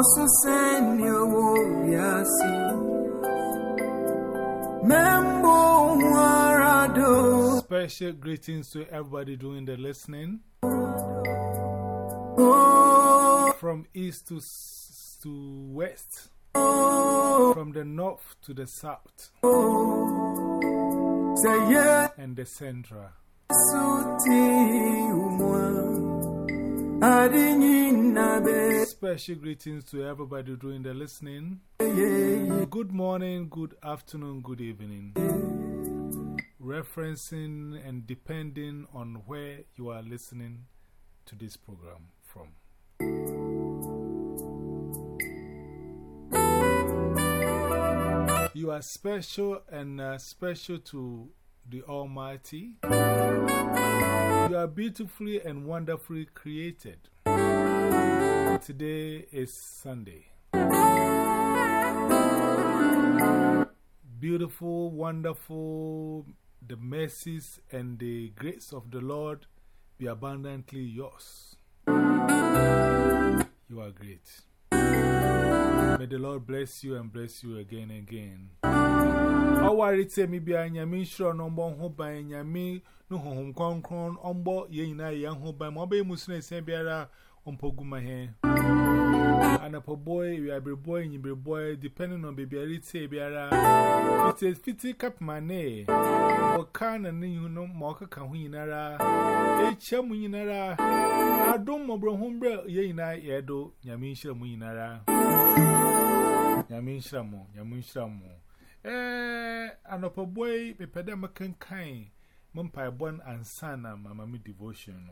Osu seni owo biasi Membo warado Special greetings to everybody doing the listening. Oh, from east to, to west, oh, from the north to the south, oh. yes and the central. Special greetings to everybody doing the listening. Good morning, good afternoon, good evening. Referencing and depending on where you are listening to this program from. You are special and uh, special to the Almighty. Beautifully and wonderfully created. Today is Sunday. Beautiful, wonderful, the mercies and the grace of the Lord be abundantly yours. You are great. May the Lord bless you and bless you again and again. Ọ warite mi bịa nyame nhyirọ na ọmbọ ho ban nyame no honhom kronkron ọmbọ yɛn nyinaa yɛn ho ban ma ɔbɛyɛ mu na ɛsɛn biara on poguma hair. And a boy, we are a boy and you boy, depending on baby, I say, Biara. It is fifty cap money. Or can and you know, Marka can win ara. A chum winara. I don't more hombre, ye and I, Edo, Yamisha winara. Yamishramo, Yamishramo. Eh, and a boy, a pedamacan kind. Mumpai born and son, and mamma devotion.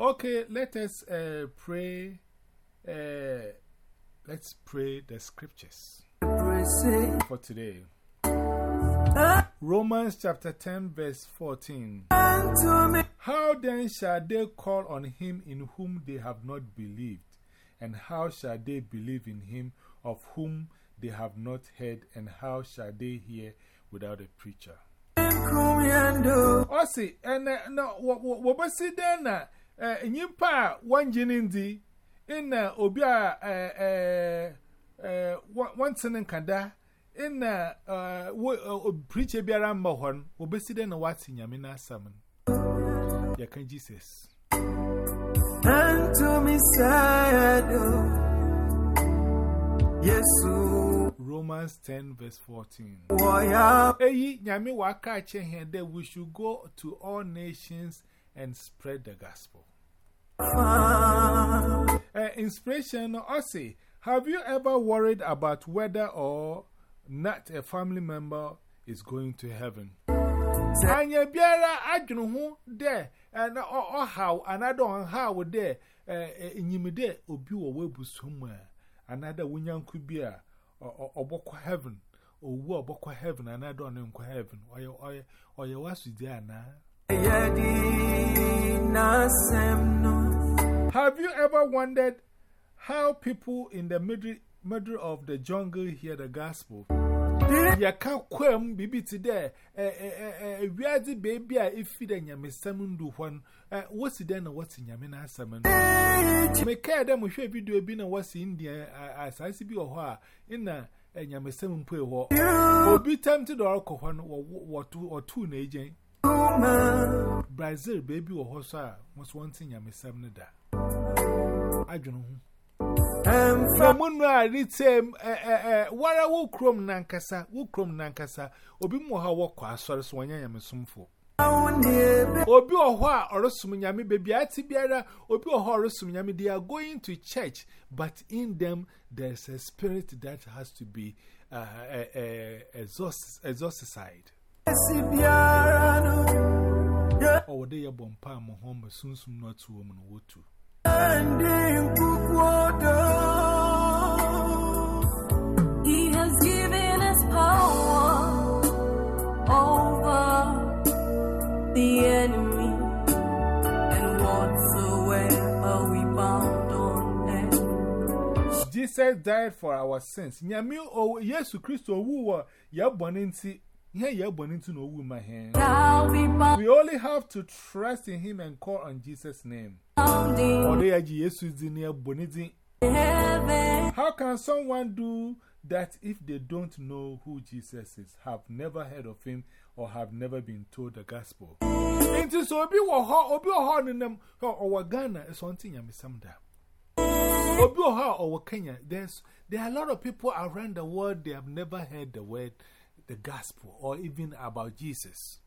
Okay, let us uh, pray. Uh, let's pray the scriptures for today. Romans chapter 10, verse 14. How then shall they call on him in whom they have not believed? And how shall they believe in him of whom they have not heard? And how shall they hear without a preacher? Osi, and no, what was it then? Uh, Yimpa, one jinindi, in Obia, uh, uh, one son and Kada, in preacher Biara Mohon, obesi then what's in Yamina Salmon. Yakan Jesus. and to me sado Yesu Romans 10, verse 14. waya Eyi, Yami waka here that we should go to all nations and spread the gospel. Uh, inspiration, Ossie, have you ever worried about whether or not a family member is going to heaven? Anya biara adwene ho de and or how another on how there nyimide obi wo webu somewhere another wunyanku bia heaven owu heaven another on nkọ heaven ana Have you ever wondered how people in the middle, middle of the jungle hear the gospel? Eh? ya ka kwem bibi ti de wiadi baby a ifi de nyame sam hwan wosi de na wati nyame na asam no. Eh, Me ka de mo hwe video bi na wasi india asasi bi ho a ina nyame sam e ho obi tam ti ko hwan wo wo tu na ejen brazil baby wo ho so a mo so nyame sam ne da. Adwunu ho. Munu a ritem eh, eh, eh, wara wo krom nankasa wo krom nankasa obi mu ha wo kwa asore so obi oho a orosum bebi ati biara obi oho orosum nyame. They are going to church but in them there's a spirit that has to be uh, uh, uh, exorcist exorcised. Or they are bompa mo home sunsun not wotu. To. He has given us power over the enemy, and whatsoever we bound on earth Jesus died for our sins. Nyami o Yesu Christo wu wa ya boninti Yeah, yeah, born into no woman hand. Shall We only have to trust in Him and call on Jesus' name. In Or they are Jesus in near Bonizzi. heaven. How can someone do that if they don't know who Jesus is, have never heard of Him, or have never been told the gospel? Obi Waha, Obi Waha, in them, or Ghana is one thing I miss some down. Obi Waha or Kenya, there's there are a lot of people around the world they have never heard the word, the gospel, or even about Jesus.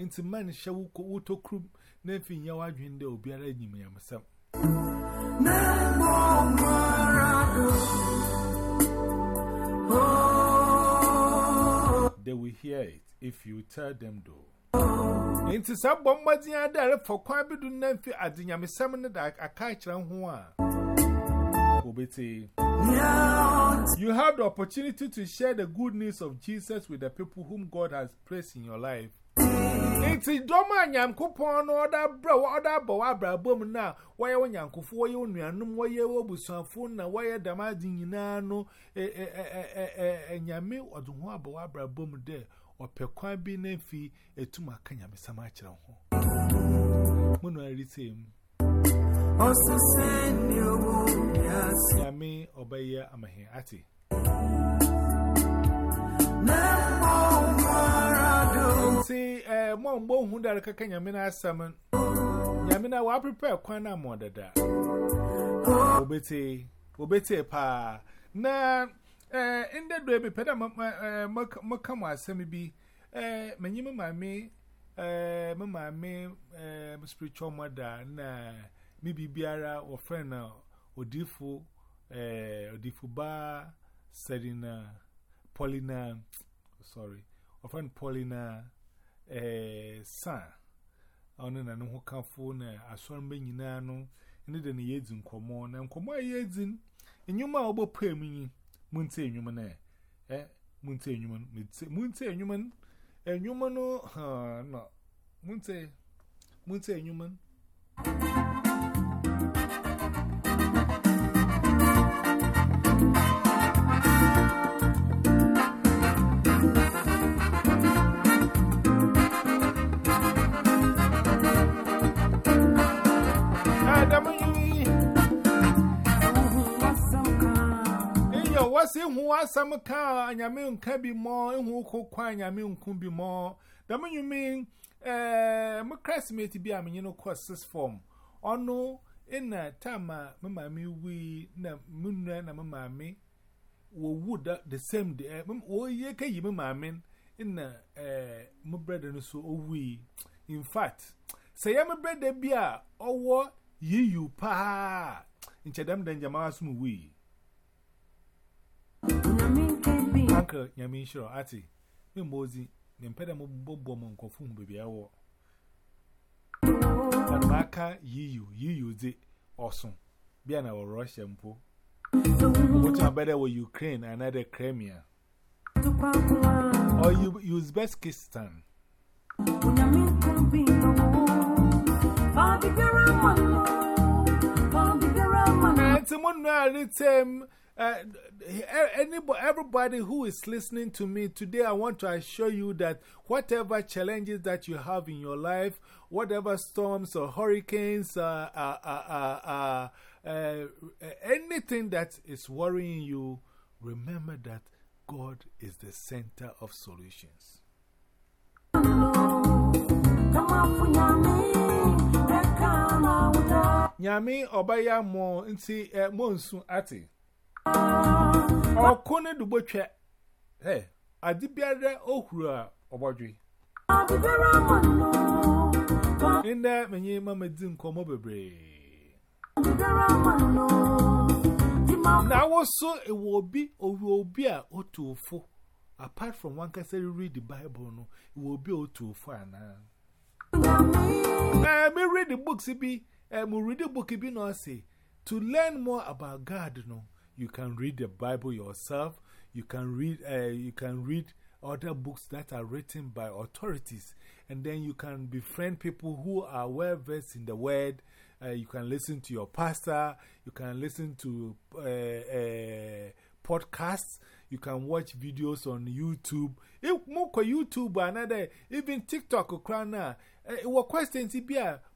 Into man, shall we to crew, nothing yawa dream there will be a lady, I'm some. They will hear it if you tell them, though. Into some bombarding are there for bit of Nancy at the Yamisam that I catch on one. You have the opportunity to share the good news of Jesus with the people whom God has placed in your life. Nti doma nyankopon no oda bra oda ba wa bra bom na waye nyankofo waye wo nuanum waye wo busuafo na waye damadi nyina no e e e e nyame odo ho aba wa bra bom de opekwan bi na fi etuma ka nyame sama akira ho mono aritem nyame obaye amahe ate. Nti eh mo mbo hu dare kaka nyame na asam nyame na wa prepare kwan na mo dada. Obete obete pa na eh inde do be peda maka mo asam bi. Eh manyi me mame eh me mame eh spiritual mother na mi bibiara wo friend na odifu eh odifu ba Serena Paulina sorry wo friend Paulina eh, sa ọnụ na n'ihu kafo na asọmbe nyina anụ ndị da na ya ezi nkọmọ na nkọmọ ya ezi enyuma ọgbọ pam yi mu nte na eh mu nte enyuma mu nte enyuma ha no mu nte Iyo wasi hu asam ka anyame nka bi mo hu kokwa anyame nku bi mo. Damu nyumi eh mu classmate bi amenye no course form ono ina tama mama mi wi na munna na mama mi wo wood the same day wo ye ka yi mama mi ina eh mu brother no so owi in fact say ya brother bi a owo yiyu pa nchedam dan jama'a su mu wi Uncle Yamishiro, Ati, me Mozi, the impedam bobom confirm baby. I war. But Maka, you, you use it awesome. Be an hour Russia and Poo. What better with Ukraine and other Crimea? Or you use Uzbekistan. It's a moon, Uh, anybody, everybody who is listening to me today, I want to assure you that whatever challenges that you have in your life, whatever storms or hurricanes, uh, uh, uh, uh, uh, anything that is worrying you, remember that God is the center of solutions. Nyami obaya mo nti eh, mo nsu ati. ọkụ na edugbo twe ee ohuru a ọgbọdwe ndị menye mamadi nkọmọ bebree. Na awụsọ ewu obi oru obi a otu ụfụ apart from one kasịrị read the bible no ewu obi otu ụfụ anaa? Na me read the books bi eh, me read the book bi na ọ to learn more about god no You can read the Bible yourself. You can read, uh, you can read other books that are written by authorities. And then you can befriend people who are well versed in the word. Uh, you can listen to your pastor. You can listen to uh, podcasts. You can watch videos on YouTube. If more YouTube, another, even TikTok, Ukraina, what questions,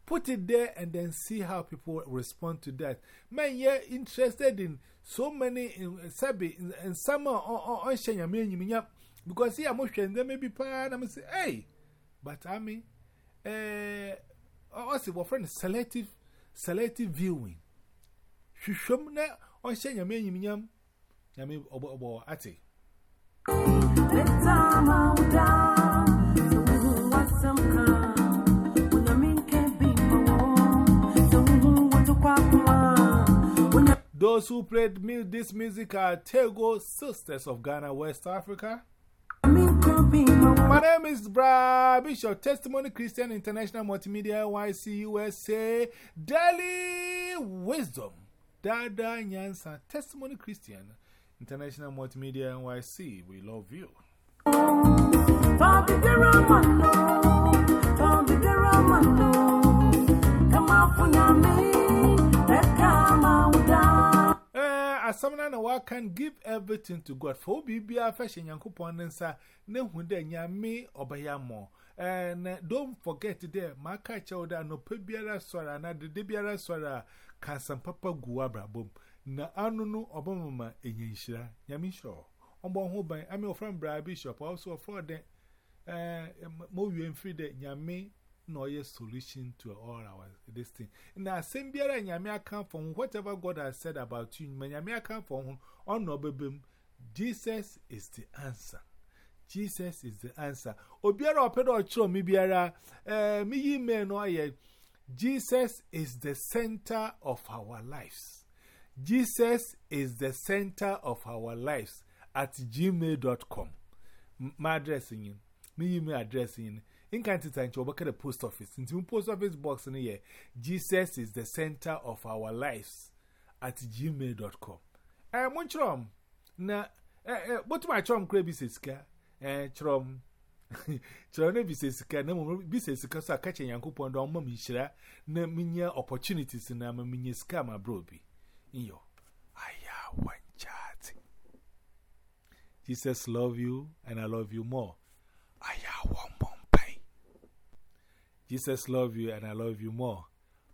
put it there and then see how people respond to that. Man, you're interested in so many in Sabi in summer on Shenya Many, because here I'm watching them maybe pan. I'm say, hey, but I mean, eh, also, what friend selective, selective viewing. Shishum na on Shenya Many, Yami Obo Obo Ati. Those who played mu this music are Tagoe Sisters of Ghana, West Africa. My name is Bra Bishop, Testimony Christian International Multimedia YC USA, Daily Wisdom, Dada Nyansa, Testimony Christian International Multimedia NYC. We love you. Asomna na wa can give everything to God. For obi bia fashe Nyankopon nsa ne hu da nyame obayamo. And eh, don't forget there maka chawda no pe biara sora na de biara sora kan san papa guwa brabom. Na anunu obomama enyenshira. Nyame sho. Ombo ho ban ame ofram bra bishop also for the eh mo wi enfri de nyame no ye solution to all our this thing. Na same biara nyame account from whatever God has said about you, nyame account from on no. Jesus is the answer. Jesus is the answer. Obiara opedo ochro mi biara eh mi yi me Jesus is the center of our lives. Jesus is the center of our lives at gmail.com. My address in me email address in in can't time to work at the post office. Into post office box in here. Jesus is the center of our lives at gmail.com. Eh, Munchrom. Na, eh, eh, what my chum crabby says, eh, chrom. Chrom ne bisesika na mo bisesika so akache yankopon do ma mishira na minya opportunities na ma minya ska ma bro. Iyo. Aya one chat. Jesus love you and I love you more. Aya one. Jesus love you and I love you more.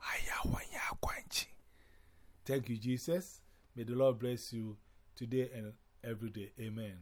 Aya one ya kwanchi. Thank you Jesus. May the Lord bless you today and every day. Amen.